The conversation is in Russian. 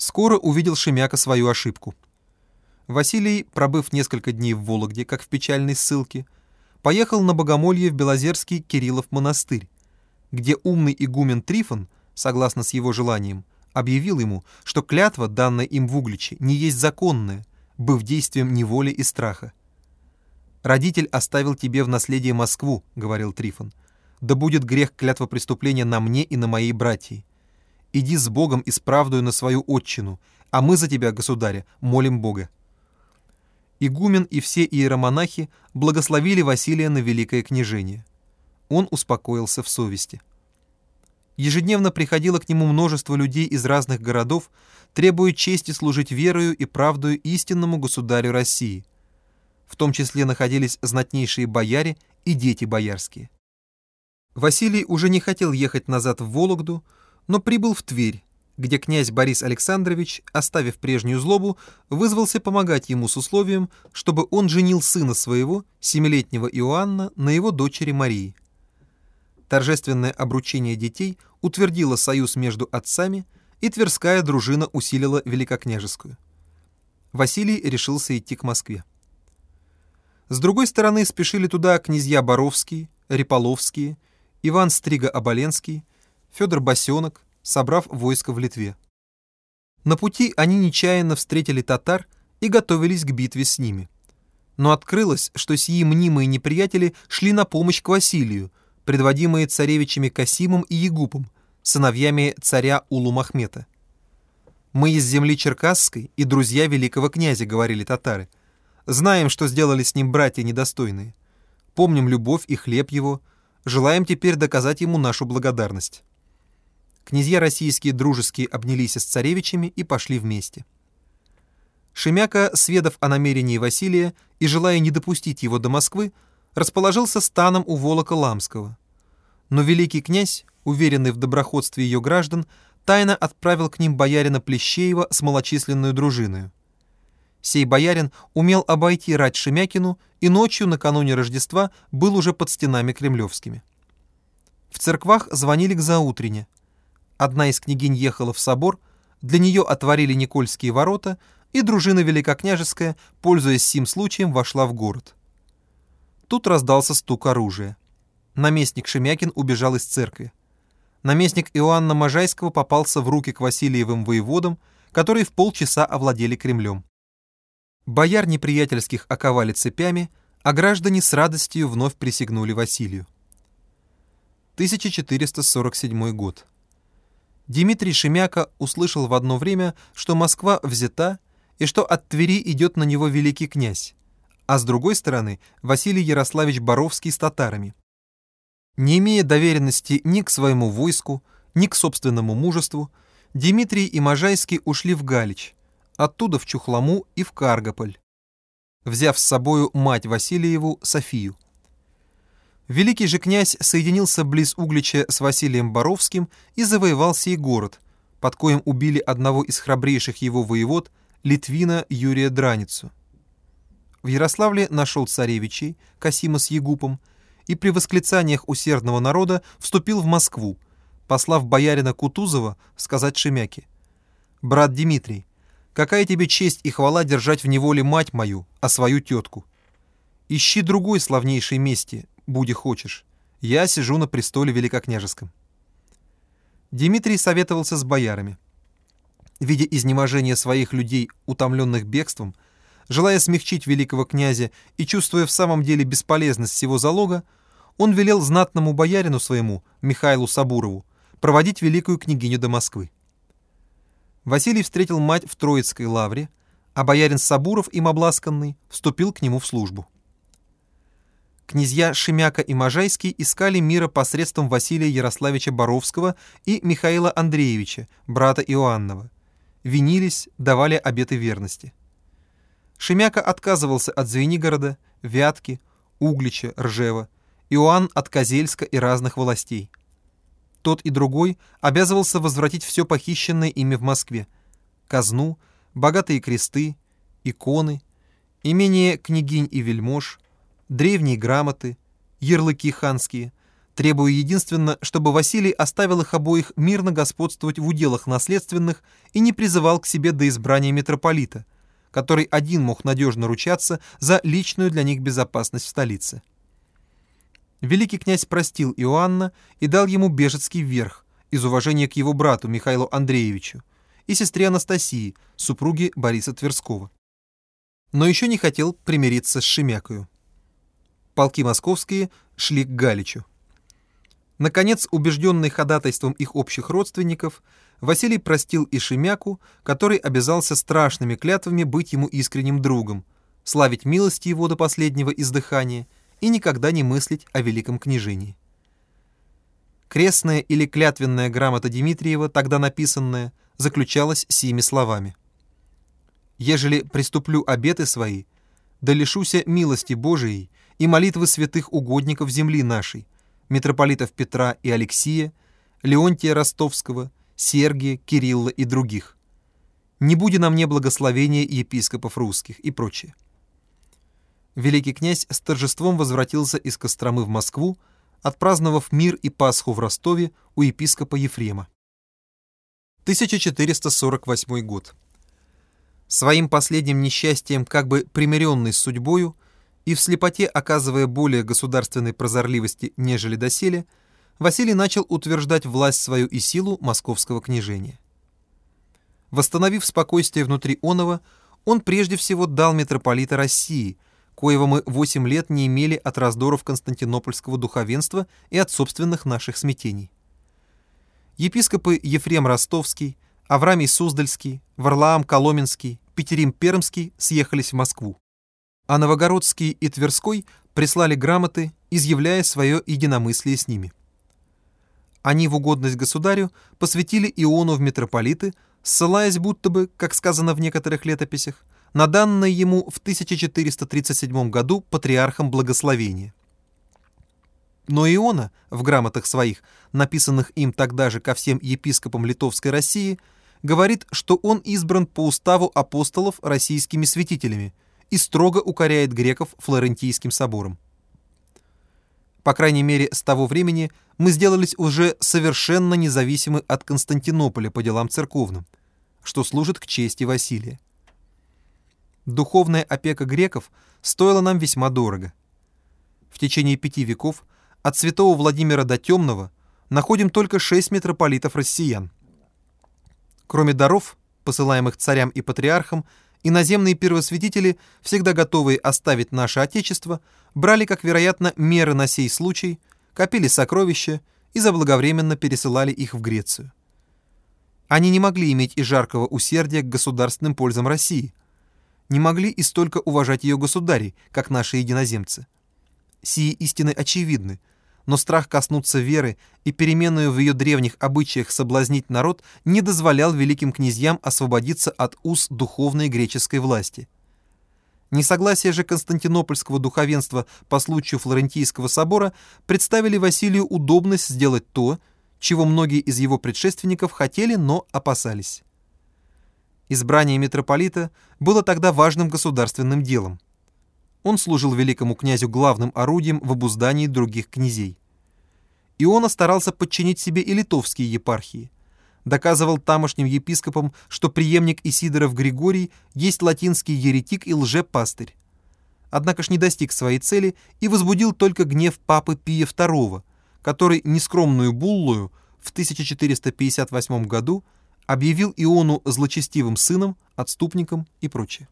Скоро увидел Шемяка свою ошибку. Василий, пробыв несколько дней в Вологде, как в печальной ссылке, поехал на богомолье в Белозерский Кириллов монастырь, где умный игумен Трифон, согласно с его желанием, объявил ему, что клятва, данная им в Угличе, не есть законная, быв действием неволи и страха. «Родитель оставил тебе в наследие Москву», — говорил Трифон. «Да будет грех клятва преступления на мне и на моей братьей. Иди с Богом и справдую на свою отчину, а мы за тебя, государя, молим Бога». Игумен и все иеромонахи благословили Василия на великое княжение. Он успокоился в совести. Ежедневно приходило к нему множество людей из разных городов, требуя чести служить верою и правдою истинному государю России. В том числе находились знатнейшие бояре и дети боярские. Василий уже не хотел ехать назад в Вологду, но прибыл в Тверь, где князь Борис Александрович, оставив прежнюю злобу, вызвался помогать ему с условием, чтобы он женил сына своего, семилетнего Иоанна, на его дочери Марии. Торжественное обручение детей утвердило союз между отцами, и Тверская дружина усилила Великокняжескую. Василий решился идти к Москве. С другой стороны спешили туда князья Боровские, Реполовские, Иван Стрига-Оболенский, Федор Босенок, собрав войско в Литве. На пути они нечаянно встретили татар и готовились к битве с ними. Но открылось, что сии мнимые неприятели шли на помощь к Василию, предводимые царевичами Касимом и Егупом, сыновьями царя Улу-Махмета. «Мы из земли Черкасской и друзья великого князя», — говорили татары. «Знаем, что сделали с ним братья недостойные. Помним любовь и хлеб его. Желаем теперь доказать ему нашу благодарность». Князья российские дружеские обнялись с царевичами и пошли вместе. Шемяка, сведав о намерении Василия и желая не допустить его до Москвы, расположился станом у Волока Ламского. Но великий князь, уверенный в доброходстве ее граждан, тайно отправил к ним боярина Плещеева с малочисленной дружиной. Сей боярин умел обойти рать Шемякину и ночью накануне Рождества был уже под стенами кремлевскими. В церквах звонили к заутрене, Одна из княгинь ехала в собор, для нее отворили Никольские ворота, и дружина Великокняжеская, пользуясь сим случаем, вошла в город. Тут раздался стук оружия. Наместник Шемякин убежал из церкви. Наместник Иоанна Можайского попался в руки к Васильевым воеводам, которые в полчаса овладели Кремлем. Бояр неприятельских оковали цепями, а граждане с радостью вновь присягнули Василию. 1447 год. Дмитрий Шемяка услышал в одно время, что Москва взята и что от Твери идет на него великий князь, а с другой стороны Василий Ярославич Боровский с татарами. Не имея доверенности ни к своему войску, ни к собственному мужеству, Дмитрий и Можайский ушли в Галич, оттуда в Чухлому и в Каргополь, взяв с собою мать Васильеву Софию. Великий же князь соединился близ Углича с Василием Боровским и завоевал сей город, под коем убили одного из храбрейших его воевод, Литвина Юрия Драницу. В Ярославле нашел царевичей, Касима с Егупом, и при восклицаниях усердного народа вступил в Москву, послав боярина Кутузова сказать Шемяке. «Брат Дмитрий, какая тебе честь и хвала держать в неволе мать мою, а свою тетку? Ищи другой славнейшей мести, буди хочешь. Я сижу на престоле великокняжеском». Дмитрий советовался с боярами. Видя изнеможение своих людей, утомленных бегством, желая смягчить великого князя и чувствуя в самом деле бесполезность всего залога, он велел знатному боярину своему, Михаилу Сабурову, проводить великую княгиню до Москвы. Василий встретил мать в Троицкой лавре, а боярин Сабуров, им обласканный, вступил к нему в службу. Князья Шемяка и Можайский искали мира посредством Василия Ярославича Боровского и Михаила Андреевича, брата Иоаннова. Винились, давали обеты верности. Шемяка отказывался от Звенигорода, Вятки, Углича, Ржева, Иоанн от Козельска и разных властей. Тот и другой обязывался возвратить все похищенное ими в Москве. Казну, богатые кресты, иконы, имение княгинь и вельмож, древние грамоты, ярлыки ханские, требуя единственно, чтобы Василий оставил их обоих мирно господствовать в уделах наследственных и не призывал к себе до избрания митрополита, который один мог надежно ручаться за личную для них безопасность в столице. Великий князь простил Иоанна и дал ему бежецкий верх из уважения к его брату Михаилу Андреевичу и сестре Анастасии, супруге Бориса Тверского. Но еще не хотел примириться с Шемякою. Полки московские шли к Галичу. Наконец, убежденный ходатайством их общих родственников, Василий простил и Шемяку, который обязался страшными клятвами быть ему искренним другом, славить милости его до последнего издыхания и никогда не мыслить о великом княжении. Крестная или клятвенная грамота Дмитриева, тогда написанная, заключалась сими словами. «Ежели приступлю обеты свои, да лишуся милости Божией и молитвы святых угодников земли нашей, митрополитов Петра и Алексия, Леонтия Ростовского, Сергия, Кирилла и других. Не буди на мне благословения епископов русских и прочее. Великий князь с торжеством возвратился из Костромы в Москву, отпраздновав мир и Пасху в Ростове у епископа Ефрема. 1448 год. Своим последним несчастьем, как бы примиренный с судьбою, и в слепоте оказывая более государственной прозорливости, нежели доселе, Василий начал утверждать власть свою и силу московского княжения. Восстановив спокойствие внутри Онова, он прежде всего дал митрополита России, коего мы восемь лет не имели от раздоров константинопольского духовенства и от собственных наших смятений. Епископы Ефрем Ростовский, Аврамий Суздальский, Варлаам Коломенский, Петерим Пермский съехались в Москву а Новогородский и Тверской прислали грамоты, изъявляя свое единомыслие с ними. Они в угодность государю посвятили Иону в митрополиты, ссылаясь будто бы, как сказано в некоторых летописях, на данное ему в 1437 году патриархом благословение. Но Иона в грамотах своих, написанных им тогда же ко всем епископам Литовской России, говорит, что он избран по уставу апостолов российскими святителями – и строго укоряет греков Флорентийским собором. По крайней мере, с того времени мы сделались уже совершенно независимы от Константинополя по делам церковным, что служит к чести Василия. Духовная опека греков стоила нам весьма дорого. В течение пяти веков от святого Владимира до Темного находим только шесть митрополитов россиян. Кроме даров, посылаемых царям и патриархам, Иноземные первосвятители, всегда готовые оставить наше Отечество, брали, как вероятно, меры на сей случай, копили сокровища и заблаговременно пересылали их в Грецию. Они не могли иметь и жаркого усердия к государственным пользам России, не могли и столько уважать ее государей, как наши единоземцы. Сии истины очевидны, но страх коснуться веры и переменную в ее древних обычаях соблазнить народ не дозволял великим князьям освободиться от уз духовной греческой власти. Несогласие же константинопольского духовенства по случаю Флорентийского собора представили Василию удобность сделать то, чего многие из его предшественников хотели, но опасались. Избрание митрополита было тогда важным государственным делом. Он служил великому князю главным орудием в обуздании других князей. Иона старался подчинить себе и литовские епархии. Доказывал тамошним епископам, что преемник Исидоров Григорий есть латинский еретик и лжепастырь. Однако ж не достиг своей цели и возбудил только гнев папы Пия II, который нескромную буллую в 1458 году объявил Иону злочестивым сыном, отступником и прочее.